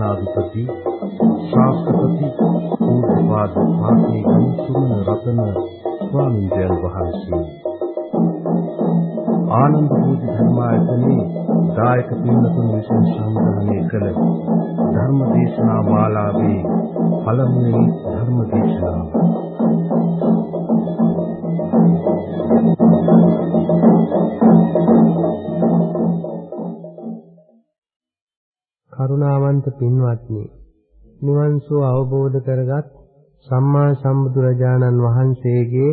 ධර්මායතන අධිපති ශාස්ත්‍රපති පූජ්‍යපාද ස්වාමී ගුණසුමන රතන ස්වාමීන් වහන්සේ ආනන්ද බෝධි ධර්මායතනයේ දායක පින්නතුන් විසින් සංග්‍රහණය කළ ධර්ම දේශනා මාලාවේ පළමුවෙනි ධර්ම දේශනාව. කරුණාවන්ත පින්වත්නි නිවන් සුව අවබෝධ කරගත් සම්මා සම්බුදුරජාණන් වහන්සේගේ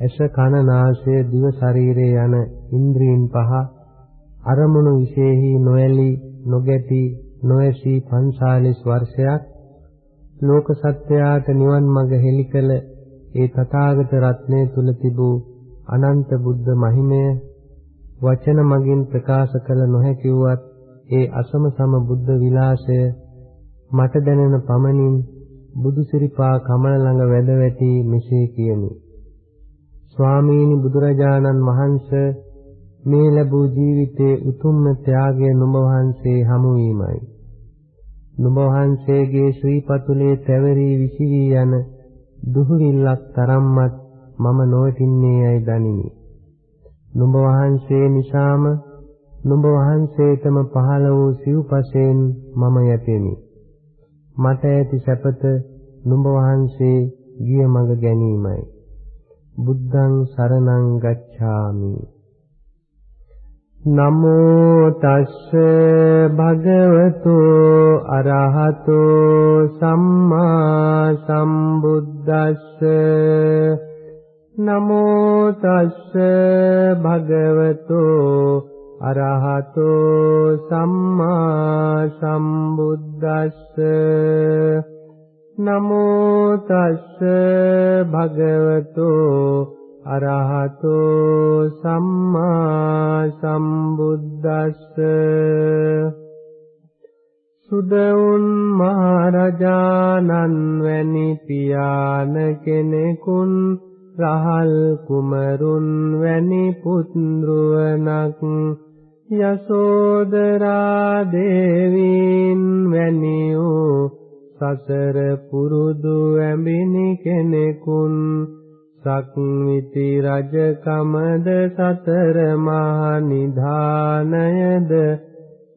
ඇස කන නාසය දිව ශරීරය යන ඉන්ද්‍රීන් පහ අරමුණු විශේෂී නොඇලී නොගැටි නොඇසී 45 වර්ෂයක් ලෝක සත්‍යයට නිවන් මඟ හෙළි කළ ඒ තථාගත රත්නය තුල තිබූ අනන්ත බුද්ධ මහිමය වචන මගින් ප්‍රකාශ කළ නොහැකි වුවත් ඒ අසම සම බුද්ධ විලාසය මට දැනෙන පමණින් බුදු සිරිපා කමල ළඟ වැද වැටි මෙසේ කියමි. ස්වාමීනි බුදුරජාණන් වහන්සේ මේ ලැබූ ජීවිතයේ උතුම්ම ත්‍යාගය නුඹ වහන්සේ හමු වීමයි. නුඹ වහන්සේගේ ශ්‍රී පතුලේ තැවරී විසිවී යන දුහුවිල්ලක් තරම්වත් මම නොවටින්නේ යයි දනිමි. නුඹ වහන්සේ නිසාම නුඹ වහන්සේටම පහළ වූ සිව්පසෙන් මම යැපෙමි. මට ඇති සැපත නුඹ වහන්සේ ගිය මඟ ගැනීමයි. බුද්ධං සරණං ගච්ඡාමි. නමෝ තස්ස භගවතු අරහතෝ සම්මා සම්බුද්දස්ස නමෝ තස්ස භගවතු අරහතෝ සම්මා සම්බුද්දස්ස නමෝ තස්ස භගවතු අරහතෝ සම්මා සම්බුද්දස්ස සුදවුන් මහරජාණන් වැනි පියාන කෙනෙකුන් රහල් කුමරුන් වැනි පුත්රුවනක් යසෝදරා දේවීන් වැනි වූ සසර පුරුදු ඇඹිනි කෙනෙකුන් සක්විති රජකමද සතර මහා නිධානයද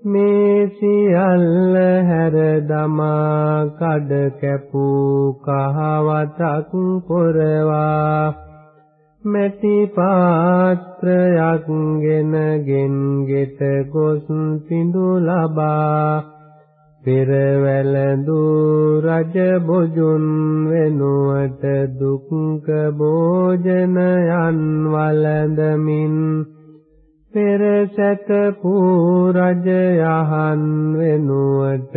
මේ සියල්ල හැර දමා කඩ කැපූ කහවතක් පොරවා මැටි පාත්‍රයක් ගෙන ගෙන් ගෙට ගොස් පිඳු ලබා පෙරවැළඳු රජ බොජුන් වෙනුවට දුක්ඛ භෝජනයන් වළඳමින් පෙර සැත පූ රජ යහන් වෙනුවට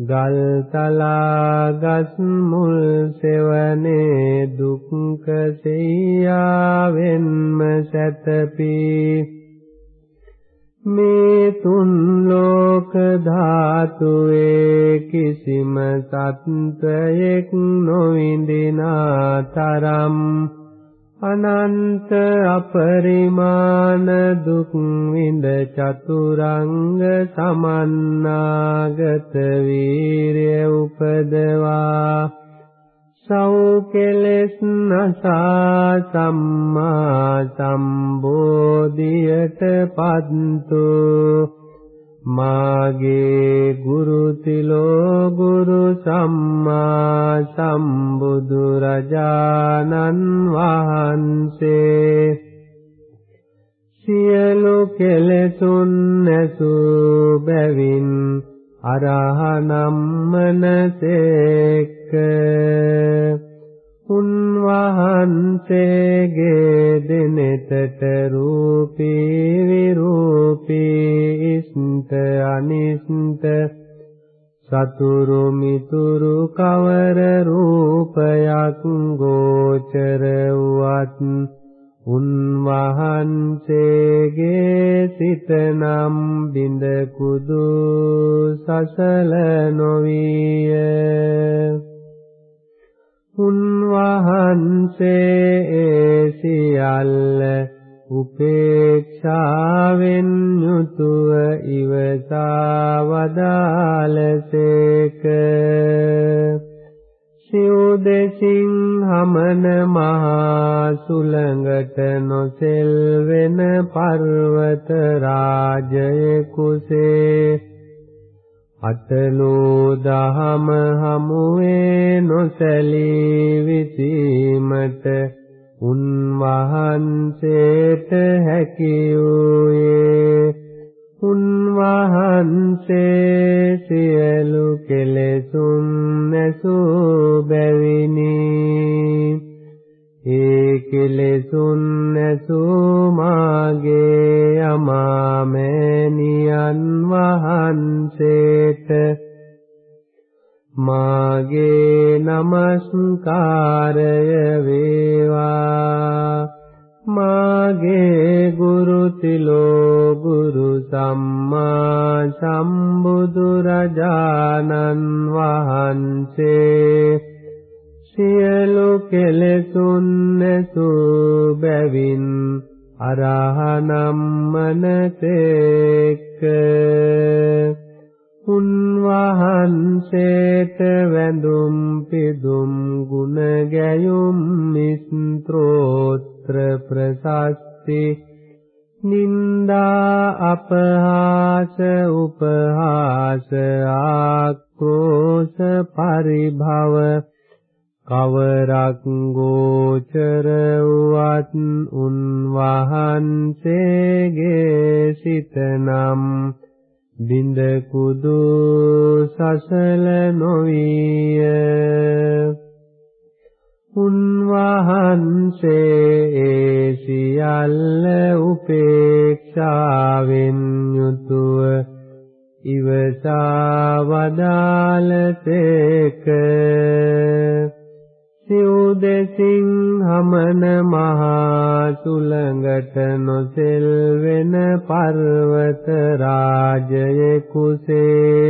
ගල් තලා ගස් මුල් සෙවනේ දුක්ඛ සෙයියාවෙන්ම සැතපී. මේ තුන් ලෝක ධාතුවේ කිසිම සත්වයෙක් නොවිඳිනා තරම් අනන්ත අපරිමාණ දුක් විඳ චතුරංග සමන්නාගත වීරිය උපදවා. සෞකෙලෙස් නසා සම්මා සම්බෝධියට පත්තු. මාගේ ගුරු තිලෝ ගුරු සම්මා සම්බුදු රජාණන් වහන්සේ. සියලු කෙලෙසුන් නැසූ බැවින් අරහනම්මනසේක උන්වහන්සේගේ දිනෙතට රූපී විරූපී ඉස්ත අනිස්ත සතුරු මිතුරු කවර රූපයක් ගෝචර වුවත් උන්වහන්සේගේ සිත නම් බිඳ කුදු සසල නොවිය. උන්වහන්සේ සියල්ල උපේක්ෂාවෙන් යුතුව ඉවසා වදාළසේක සිව් දෙසින් හමන මහා සුළඟට නොසෙල් වෙන පර්වත රාජයේ කුසේ අතලෝ දහම හමුවේ නොසැලී විසීමට උන්වහන්සේට හැකි වූයේ. උන්වහන්සේ සියලු කෙලෙසුන් නැසූ බැවිනි. ඒ කෙලෙසුන් නැසූ මාගේ අමාමෑණියන් වහන්සේට මාගේ নমස්කාරය වේවා. මාගේ ගුරු තිලෝ ගුරු සම්මා සම්බුදු රජාණන් වහන්සේ සියලු කෙලෙසුන් නැසූ බැවින් අරහනම් මනසේක උන්වහන්සේට වැඳුම් පිදුම් ගුණ ගැයුම් මිස්ත්‍රෝත්‍ර ප්‍රසස්ති. නින්දා අපහාස උපහාස ආක්‍රෝෂ පරිභව කවරක් ගෝචර වූවත් උන්වහන්සේගේ සිතනම් බින්ද කුදු සසල නොවිය. උන්වහන්සේ සියල්ල උපේක්ෂාවෙන් යුතුව ඉවසා වදාළසේක සිව් දෙසින් හමන මහා සුළඟට නොසෙල් වෙන පර්වත රාජයේ කුසේ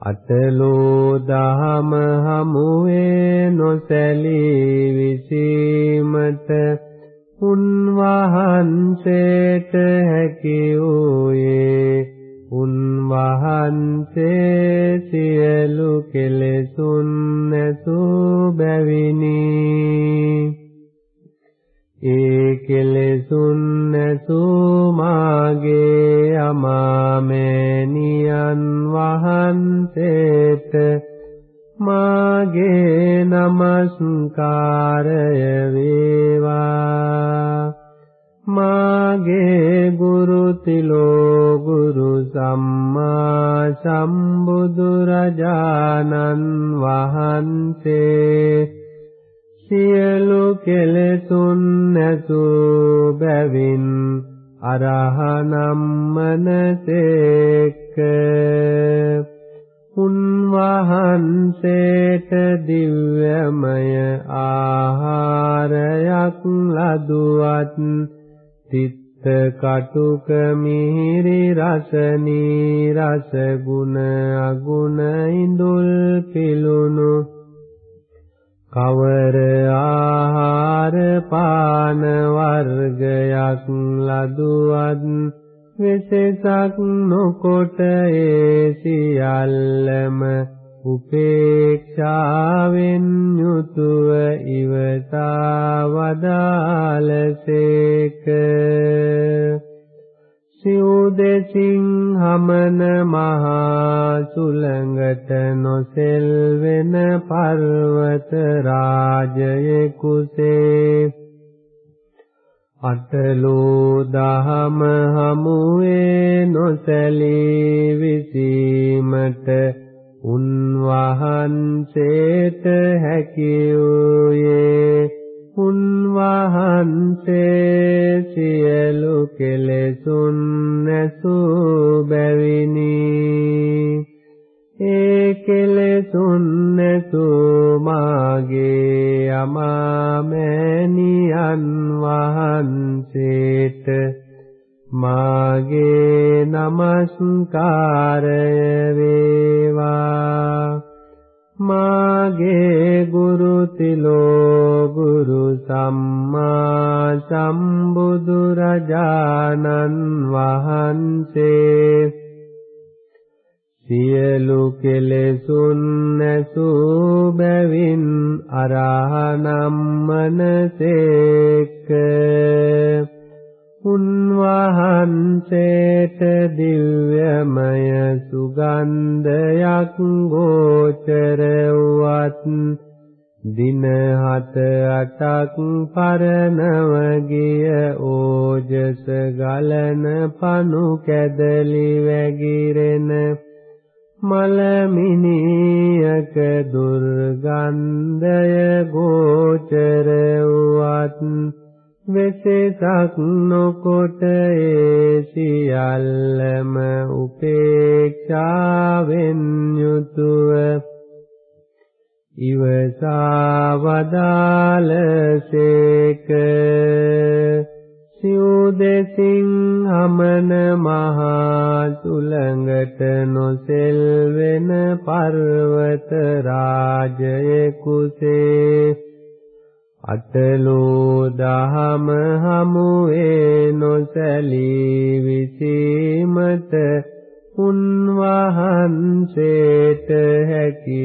අතලෝ දහම හමුවේ නොසැලී විසීමට උන්වහන්සේට හැකි වූයේ උන්වහන්සේ සියලු කෙලෙසුන් නැසූ බැවිනි. ඒ කෙලෙසුන් නැසූ මාගේ අමාමෑණියන් වහන්සේට මාගේ নমස්කාරය වේවා. මාගේ ගුරු තිලෝ ගුරු සම්මා සම්බුදු රජාණන් වහන්සේ. සියලු කෙලෙසුන් නැසූ බැවින් අරහනම් මනසේක. උන්වහන්සේට දිව්‍යමය ආහාරයක් ලදුවත් තිත්ත කටුක මිහිරි රස නීරස ගුණ අගුණ ඉඳුල් පිලුණු කවර ආහාර පාන වර්ගයක් ලදුවත් විශේෂක් නොකොට ඒ සියල්ලම උපේක්ෂාවෙන් යුතුව ඉවසා වදාළසේක. සිව් දෙසින් හමන මහා සුළඟට නොසෙල් වෙන පර්වත රාජයේ කුසේ. අටලෝ දහම හමුවේ නොසැලී විසීමට උන්වහන්සේට හැකි වූයේ උන්වහන්සේ සියලු කෙලෙසුන් නැසූ බැවිනි. ඒ කෙලෙසුන් නැසූ මාගේ අමාමෑණියන් වහන්සේට මාගේ নমස්කාරය වේවා. මාගේ ගුරු තිලෝ ගුරු සම්මා සම්බුදු රජාණන් වහන්සේ. සියලු කෙලෙසුන් නැසූ බැවින් අරහනම් මනසේක. උන්වහන්සේට දිව්‍යමය සුගන්ධයක් ගෝචර වුවත් දින හත අටක් පරණව ගිය ඕජස ගලන පනු කැදලි වැගිරෙන මලමිනියක දුර්ගන්ධය ගෝචර වුවත් වෙසසක් නොකොට ඒ සියල්ලම උපේක්ෂාවෙන් යුතුව. ඉවසා වදාලසේක සිව්දෙසින් හමන මහා සුළඟට නොසෙල්වෙන පර්වත රාජයේ කුසේ අටලෝ දහම හමුවේ නොසැලී විසීමට උන්වහන්සේට හැකි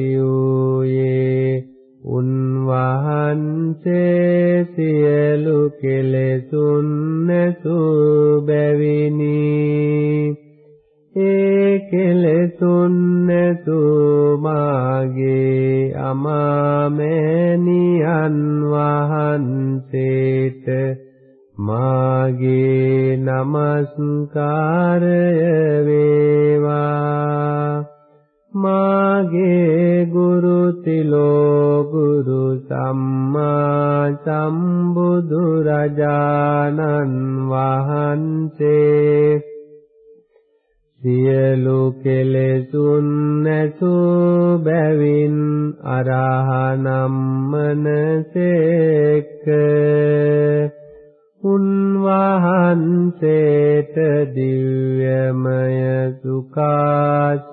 සියලු කෙලෙසුන් නැසූ බැවින් අරහනම් මනසේක. උන්වහන්සේට දිව්‍යමය සුඛාස්වාදයක්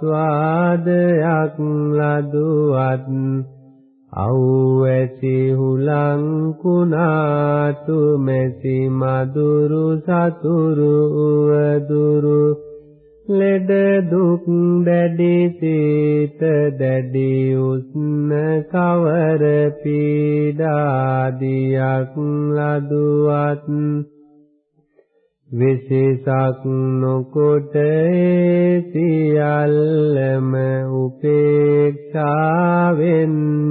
ලදුවත් අවැසි හුලං කුණාතු මෙසි මදුරු සතුරු උවදුරු ලෙඩ දුක් දැඩි සීත දැඩි උස්න කවර පීඩාදියක් ලදුවත් විශේෂක් නොකොට සියල්ලම උපේක්ෂාවෙන්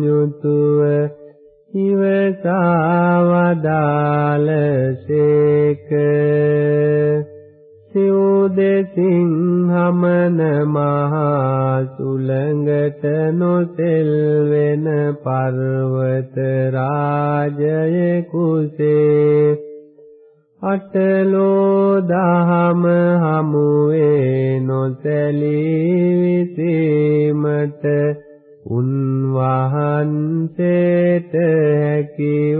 යුතුව ඉවසාවදාලසේක සිව්දෙසින් හමන මහා සුළඟට නොසෙල්වෙන පර්වත රාජයේ කුසේ. අටලෝ දහම හමුවේ නොසැලී විසීමට උන්වහන්සේට හැකි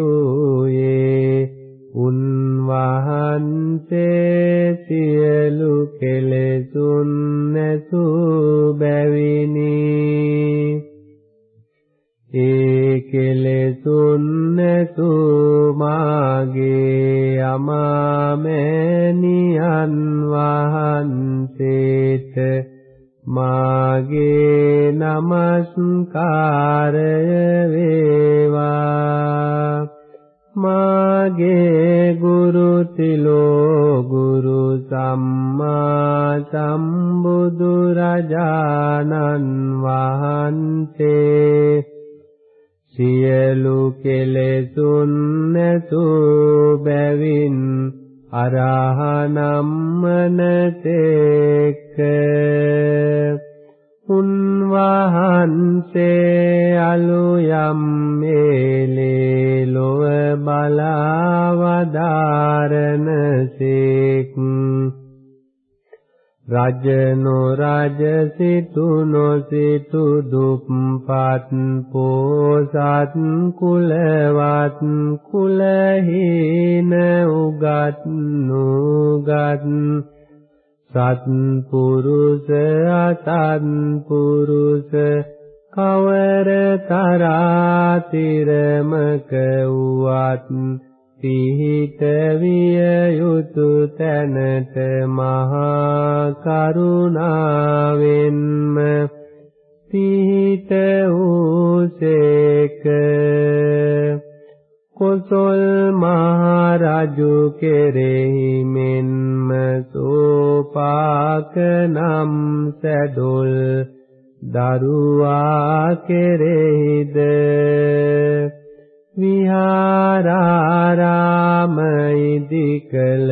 වහන්සේ සියලු කෙලෙසුන් නැසූ බැවින් අරහනම් මනසේක. උන්වහන්සේ අලුයම් මේලේ ලොව බලවදාරනසේක් රජ නොරජ සිටු නොසිටු දුප්පත් පෝසත් කුලවත් කුලහීන උගත් නුගත් සත් පුරුෂ අසත් පුරුෂ කවර තරාතිරමක වූවත් පිහිට විය යුතු තැනට මහා කරුණාවෙන්ම පිහිට වූසේක. කොසල් මහරජු කෙරෙහි මෙන්ම සෝපාක නම් සැඩොල් දරුවා කෙරෙහිද? විහාරාරාම ඉදිකල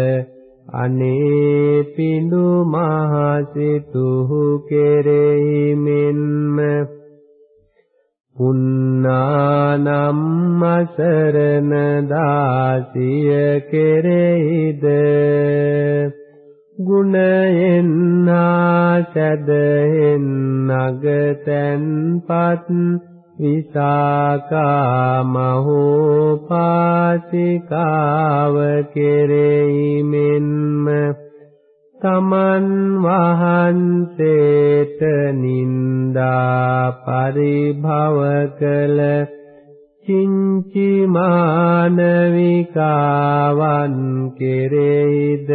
අනේ පිඬු මහසිතුහු කෙරෙහි මෙන්ම පුන්නානම් අසරණ දාසිය කෙරෙහිද? ගුණයෙන් ආසදෙන් නගතන්පත් විසාකා මහෝපාසිකාව කෙරෙහි මෙන්ම තමන් වහන්සේට නින්දා පරිභව කළ චින්චි මානවිකාවන් කෙරෙහිද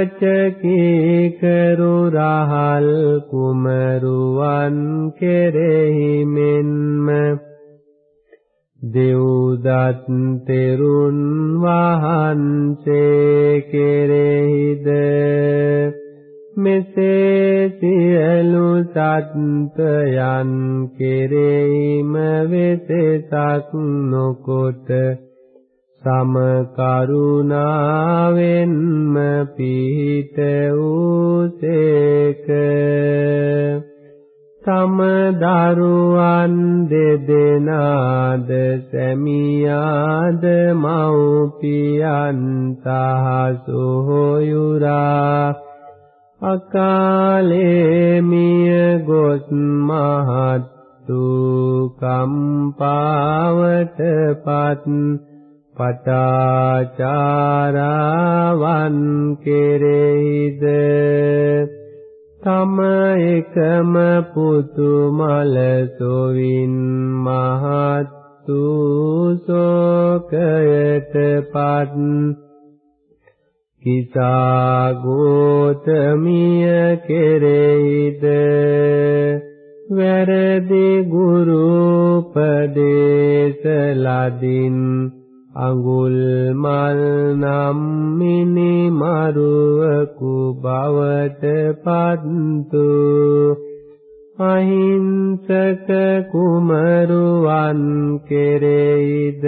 සුවචකී කරු රහල් කුමරුවන් කෙරෙහි මෙන්ම දෙව්දත් තෙරුන් වහන්සේ කෙරෙහිද? මෙසේ සියලු සත්ත්වයන් කෙරෙහිම වෙසසක් නොකොට සම කරුණාවෙන්ම පිහිට වූසේක තම දරුවන් දෙදෙනාද සැමියාද මව්පියන් සහ සොහොයුරා අකාලේ මිය ගොස් මහත් කම්පාවටපත් පටාචාරාවන් කෙරෙහිද? තම එකම පුතු මල සොවින් මහත්තු සෝකයටපත් කිසා ගෝතමිය කෙරෙහිද? වැරදි ගුරු උපදේශ ලදින් අඟුල් මල් නම් මිනි මරුවකු බවට පත්තු. අහිංසක කුමරුවන් කෙරෙහිද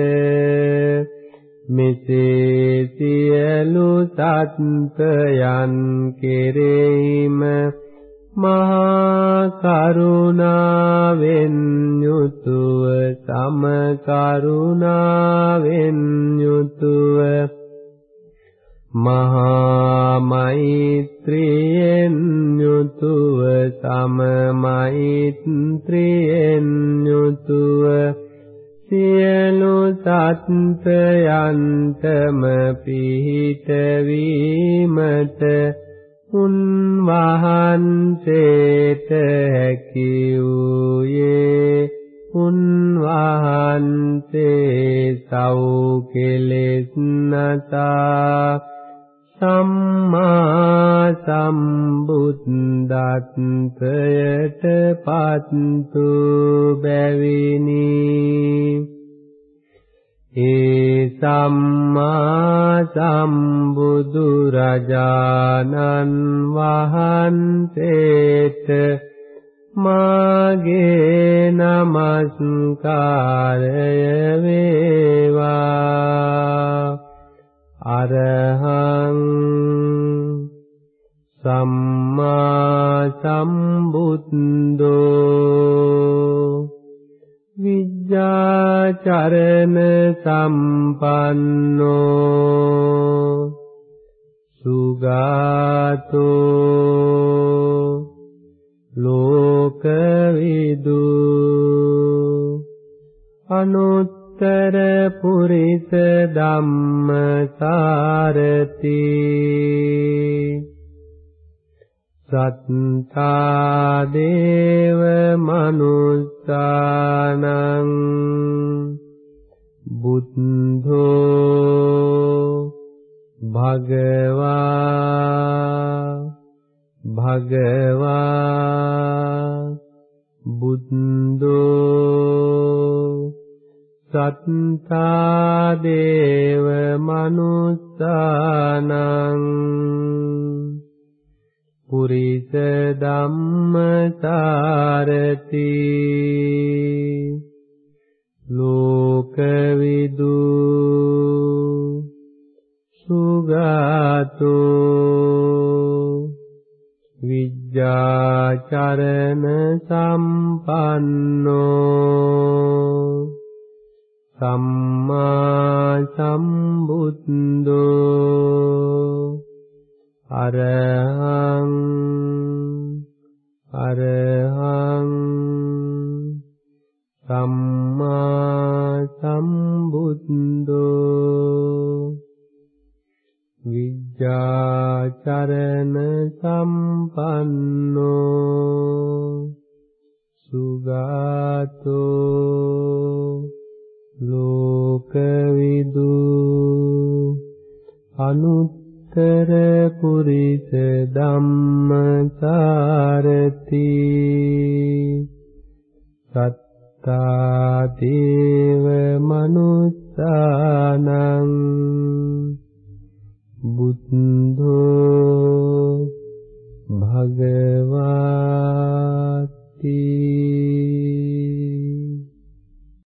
මෙසේ සියලු සත්ත්වයන් කෙරෙහිම මහා කරුණාවෙන් යුතුව සම කරුණාවෙන් යුතුව මහා මෛත්‍රියෙන් යුතුව සම මෛත්‍රියෙන් යුතුව සියලු සත්ත්වයන්තම පිහිට වීමට උන්වහන්සේට හැකි වූයේ උන්වහන්සේ සව් කෙලෙස් නසා සම්මා සම්බුද්දත්වයට පත්තු බැවිනි. ඒ සම්මා සම්බුදු රජාණන් වහන්සේට මාගේ නමස්කාරය වේවා. අරහං සම්මා සම්බුද්දෝ විජ්ජාචරණ සම්පන්නෝ සුගතෝ ලෝකවිදු අනුත්තර පුරිස ධම්මසාරති සත්තා පුරිස ධම්මසාරති. ලෝකවිදු සුගතෝ විජ්ජාචරණ සම්පන්නෝ සම්මා සම්බුද්ධෝ අරහං අරහං සම්මා සම්බුද්ධෝ විජ්ජාචරණ සම්පන්නෝ සුගතෝ ලෝකවිදු උත්තර පුරිස ධම්මසාරති. සත්තාදේව මනුස්සානං බුද්ධෝ භගවාති.